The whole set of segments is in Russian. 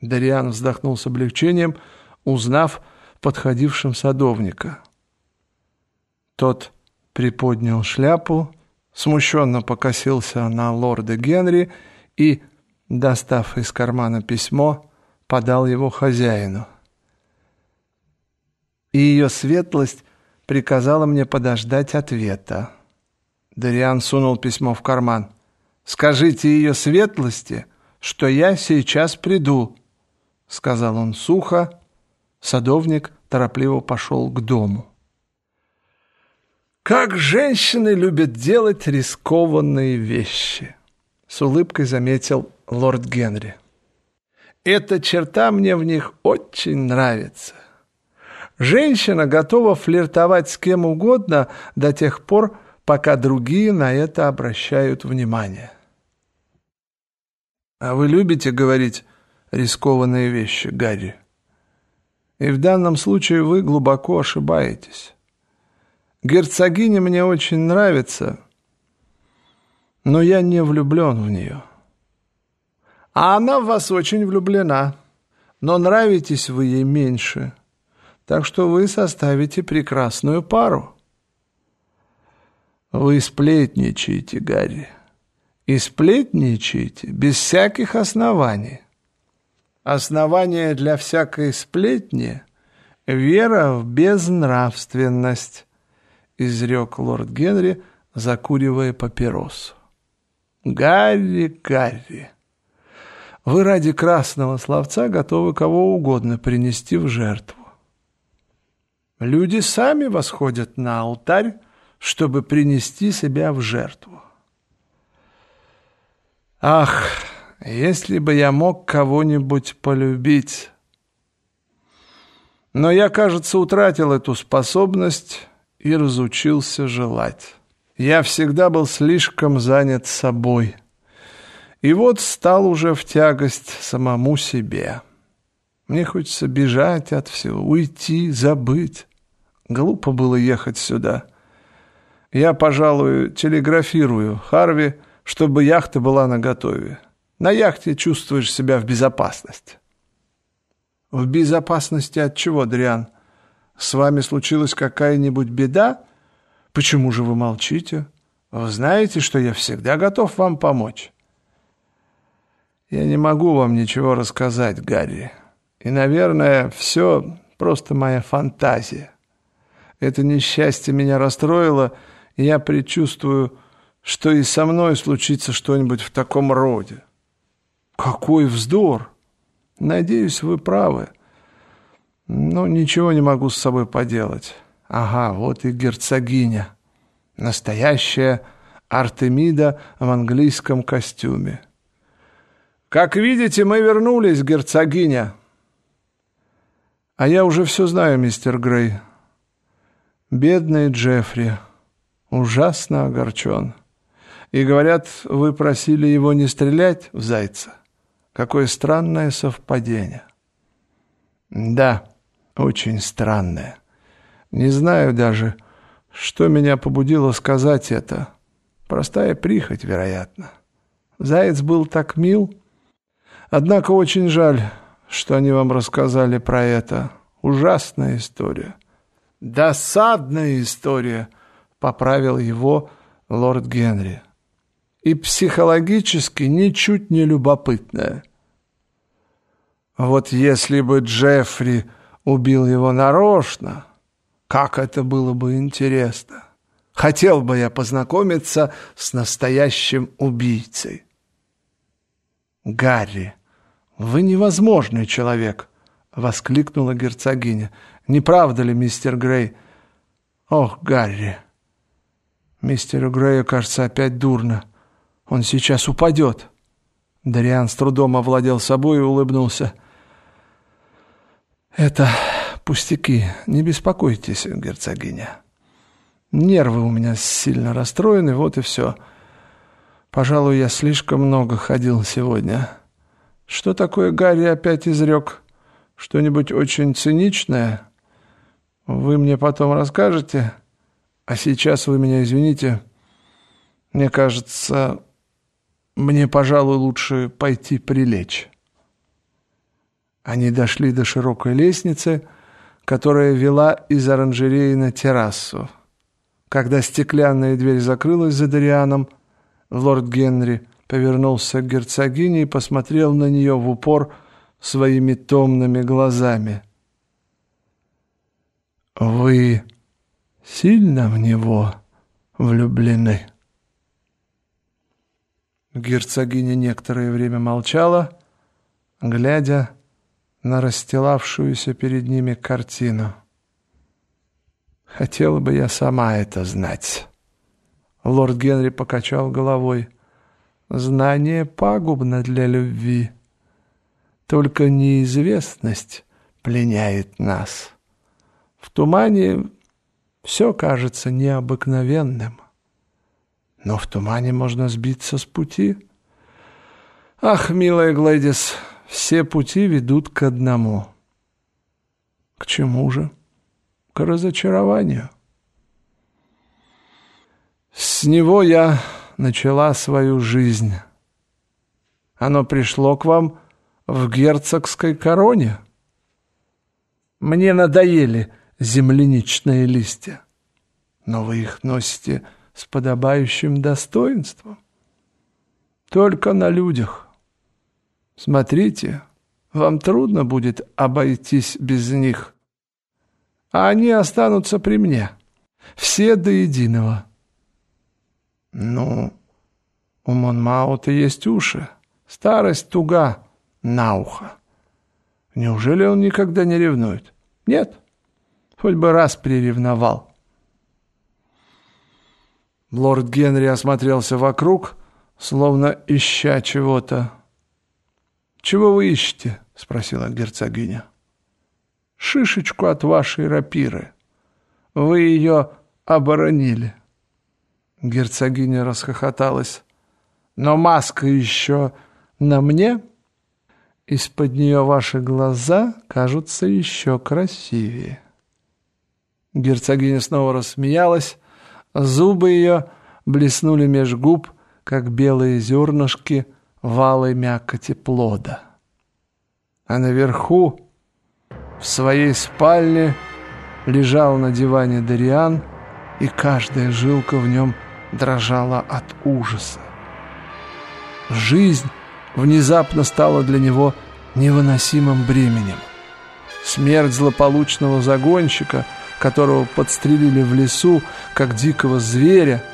Дариан вздохнул с облегчением, узнав подходившим садовника. Тот приподнял шляпу, смущенно покосился на лорда Генри и, достав из кармана письмо, подал его хозяину. И ее светлость приказала мне подождать ответа. Дариан сунул письмо в карман. «Скажите ее светлости, что я сейчас приду», — сказал он сухо. Садовник торопливо пошел к дому. «Как женщины любят делать рискованные вещи!» С улыбкой заметил лорд Генри. «Эта черта мне в них очень нравится. Женщина готова флиртовать с кем угодно до тех пор, пока другие на это обращают внимание». «А вы любите говорить рискованные вещи, Гарри?» «И в данном случае вы глубоко ошибаетесь». Герцогиня мне очень нравится, но я не влюблен в нее. А она в вас очень влюблена, но нравитесь вы ей меньше, так что вы составите прекрасную пару. Вы сплетничаете, Гарри, и сплетничаете без всяких оснований. Основание для всякой сплетни — вера в безнравственность, изрек лорд Генри, закуривая папиросу. «Гарри, Гарри, вы ради красного словца готовы кого угодно принести в жертву. Люди сами восходят на алтарь, чтобы принести себя в жертву. Ах, если бы я мог кого-нибудь полюбить! Но я, кажется, утратил эту способность и разучился желать. Я всегда был слишком занят собой. И вот стал уже в тягость самому себе. Мне хочется бежать от всего, уйти, забыть. Глупо было ехать сюда. Я, пожалуй, телеграфирую Харви, чтобы яхта была наготове. На яхте чувствуешь себя в безопасности. В безопасности от чего, Дриан? — с вами случилась какая-нибудь беда? Почему же вы молчите? Вы знаете, что я всегда готов вам помочь. Я не могу вам ничего рассказать, Гарри. И, наверное, все просто моя фантазия. Это несчастье меня расстроило, и я предчувствую, что и со мной случится что-нибудь в таком роде. Какой вздор! Надеюсь, вы правы. Ну, ничего не могу с собой поделать. Ага, вот и герцогиня. Настоящая Артемида в английском костюме. «Как видите, мы вернулись, герцогиня!» «А я уже все знаю, мистер Грей. Бедный Джеффри. Ужасно огорчен. И, говорят, вы просили его не стрелять в зайца. Какое странное совпадение». «Да» очень странное. Не знаю даже, что меня побудило сказать это. Простая прихоть, вероятно. Заяц был так мил. Однако очень жаль, что они вам рассказали про это. Ужасная история. Досадная история, поправил его лорд Генри. И психологически ничуть не любопытная. Вот если бы Джеффри убил его нарочно. Как это было бы интересно! Хотел бы я познакомиться с настоящим убийцей. «Гарри, вы невозможный человек!» — воскликнула герцогиня. «Не правда ли, мистер Грей?» «Ох, Гарри!» Мистеру Грею, кажется, опять дурно. Он сейчас упадет. Дариан с трудом овладел собой и улыбнулся. «Это пустяки, не беспокойтесь, герцогиня. Нервы у меня сильно расстроены, вот и все. Пожалуй, я слишком много ходил сегодня. Что такое Гарри опять изрек? Что-нибудь очень циничное? Вы мне потом расскажете? А сейчас вы меня извините. Мне кажется, мне, пожалуй, лучше пойти прилечь». Они дошли до широкой лестницы, которая вела из оранжереи на террасу. Когда стеклянная дверь закрылась за Дарианом, лорд Генри повернулся к герцогине и посмотрел на нее в упор своими томными глазами. «Вы сильно в него влюблены?» Герцогиня некоторое время молчала, глядя на расстилавшуюся перед ними картину. «Хотела бы я сама это знать». Лорд Генри покачал головой. «Знание пагубно для любви. Только неизвестность пленяет нас. В тумане все кажется необыкновенным. Но в тумане можно сбиться с пути. Ах, милая Глэдис, все пути ведут к одному. К чему же? К разочарованию. С него я начала свою жизнь. Оно пришло к вам в герцогской короне. Мне надоели земляничные листья, но вы их носите с подобающим достоинством. Только на людях. Смотрите, вам трудно будет обойтись без них. А они останутся при мне. Все до единого. Ну, у Монмаута есть уши. Старость туга на ухо. Неужели он никогда не ревнует? Нет. Хоть бы раз приревновал. Лорд Генри осмотрелся вокруг, словно ища чего-то. «Чего вы ищете?» — спросила герцогиня. «Шишечку от вашей рапиры. Вы ее оборонили». Герцогиня расхохоталась. «Но маска еще на мне? Из-под нее ваши глаза кажутся еще красивее». Герцогиня снова рассмеялась, Зубы ее блеснули меж губ, как белые зернышки валой мякоти плода. А наверху, в своей спальне, лежал на диване Дариан, и каждая жилка в нем дрожала от ужаса. Жизнь внезапно стала для него невыносимым бременем. Смерть злополучного загонщика — которого подстрелили в лесу, как дикого зверя,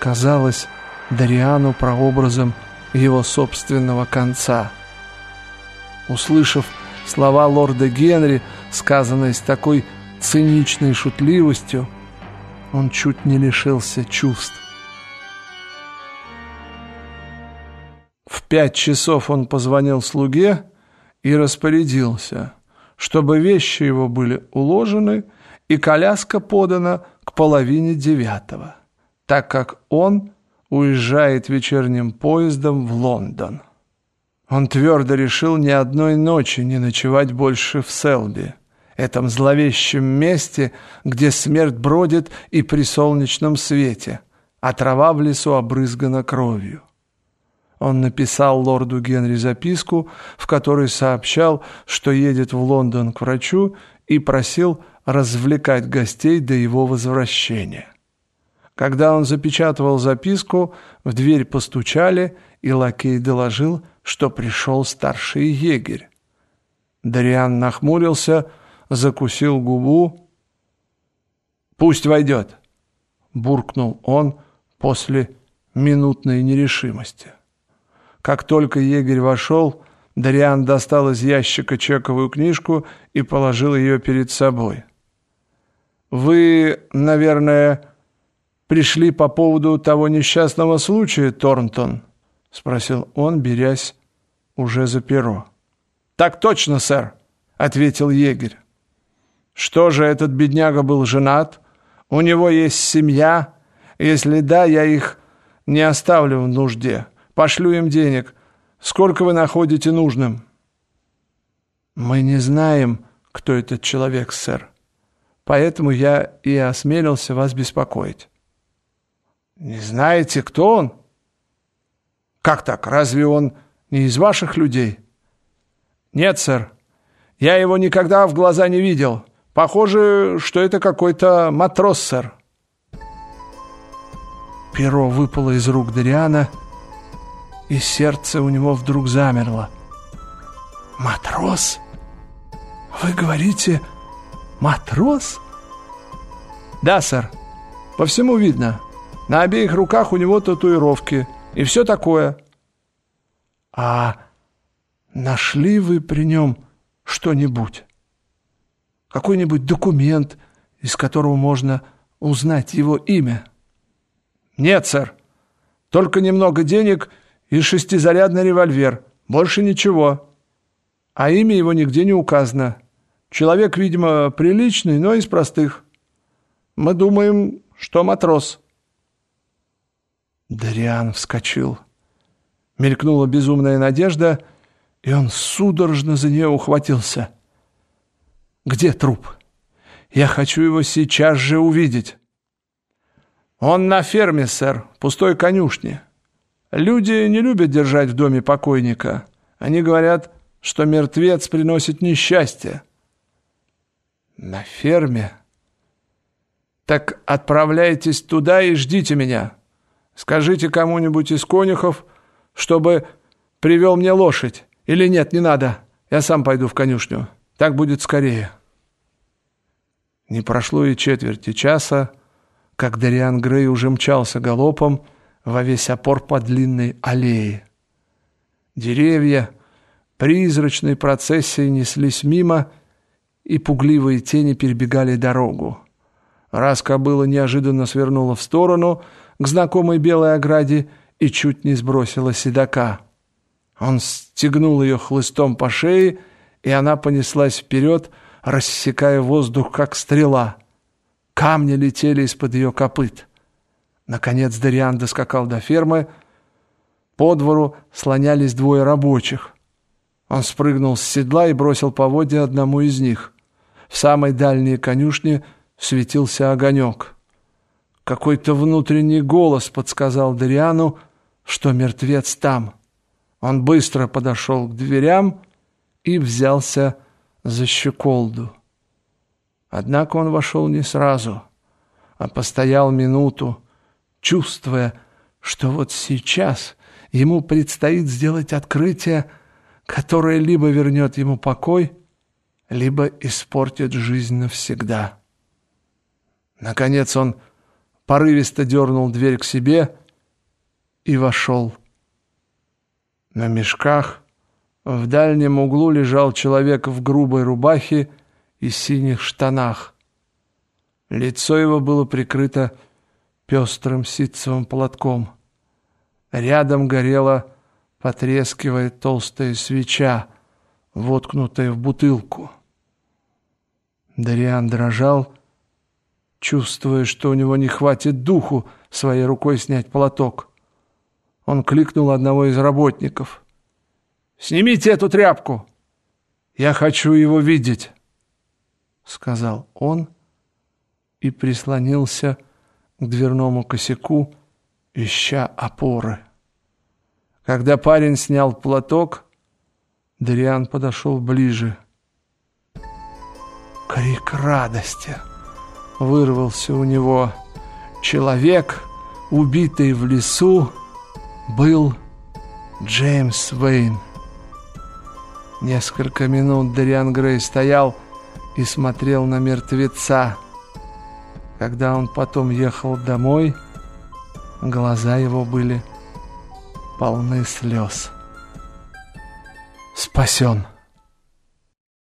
казалось Дариану прообразом его собственного конца. Услышав слова лорда Генри, сказанные с такой циничной шутливостью, он чуть не лишился чувств. В пять часов он позвонил слуге и распорядился, чтобы вещи его были уложены и коляска подана к половине девятого, так как он уезжает вечерним поездом в Лондон. Он твердо решил ни одной ночи не ночевать больше в Селби, этом зловещем месте, где смерть бродит и при солнечном свете, а трава в лесу обрызгана кровью. Он написал лорду Генри записку, в которой сообщал, что едет в Лондон к врачу и просил развлекать гостей до его возвращения. Когда он запечатывал записку, в дверь постучали, и лакей доложил, что пришел старший егерь. Дариан нахмурился, закусил губу. «Пусть войдет», — буркнул он после минутной нерешимости. Как только егерь вошел, Дариан достал из ящика чековую книжку и положил ее перед собой. «Вы, наверное, пришли по поводу того несчастного случая, Торнтон?» — спросил он, берясь уже за перо. «Так точно, сэр», — ответил егерь. «Что же, этот бедняга был женат? У него есть семья? Если да, я их не оставлю в нужде. Пошлю им денег. Сколько вы находите нужным?» «Мы не знаем, кто этот человек, сэр», поэтому я и осмелился вас беспокоить». «Не знаете, кто он?» «Как так? Разве он не из ваших людей?» «Нет, сэр. Я его никогда в глаза не видел. Похоже, что это какой-то матрос, сэр». Перо выпало из рук Дариана, и сердце у него вдруг замерло. «Матрос? Вы говорите, матрос?» «Да, сэр. По всему видно. На обеих руках у него татуировки. И все такое». «А нашли вы при нем что-нибудь? Какой-нибудь документ, из которого можно узнать его имя?» «Нет, сэр. Только немного денег и шестизарядный револьвер. Больше ничего. А имя его нигде не указано. Человек, видимо, приличный, но из простых. Мы думаем, что матрос». Дариан вскочил. Мелькнула безумная надежда, и он судорожно за нее ухватился. «Где труп? Я хочу его сейчас же увидеть». «Он на ферме, сэр, пустой конюшне. Люди не любят держать в доме покойника. Они говорят, что мертвец приносит несчастье». «На ферме?» «Так отправляйтесь туда и ждите меня. Скажите кому-нибудь из конюхов, чтобы привел мне лошадь. Или нет, не надо. Я сам пойду в конюшню. Так будет скорее». Не прошло и четверти часа, как Дариан Грей уже мчался галопом во весь опор по длинной аллее. Деревья призрачной процессией неслись мимо, и пугливые тени перебегали дорогу. Раз кобыла неожиданно свернула в сторону к знакомой белой ограде и чуть не сбросила седока. Он стегнул ее хлыстом по шее, и она понеслась вперед, рассекая воздух, как стрела — Камни летели из-под ее копыт. Наконец Дариан доскакал до фермы. По двору слонялись двое рабочих. Он спрыгнул с седла и бросил поводья одному из них. В самой дальней конюшне светился огонек. Какой-то внутренний голос подсказал Дариану, что мертвец там. Он быстро подошел к дверям и взялся за щеколду. Однако он вошел не сразу, а постоял минуту, чувствуя, что вот сейчас ему предстоит сделать открытие, которое либо вернет ему покой, либо испортит жизнь навсегда. Наконец он порывисто дернул дверь к себе и вошел. На мешках в дальнем углу лежал человек в грубой рубахе и синих штанах. Лицо его было прикрыто пестрым ситцевым платком. Рядом горела, потрескивая толстая свеча, воткнутая в бутылку. Дариан дрожал, чувствуя, что у него не хватит духу своей рукой снять платок. Он кликнул одного из работников. «Снимите эту тряпку! Я хочу его видеть!» — сказал он и прислонился к дверному косяку, ища опоры. Когда парень снял платок, Дриан подошел ближе. Крик радости вырвался у него. Человек, убитый в лесу, был Джеймс Вейн. Несколько минут Дариан Грей стоял, и смотрел на мертвеца. Когда он потом ехал домой, глаза его были полны слез. «Спасен!»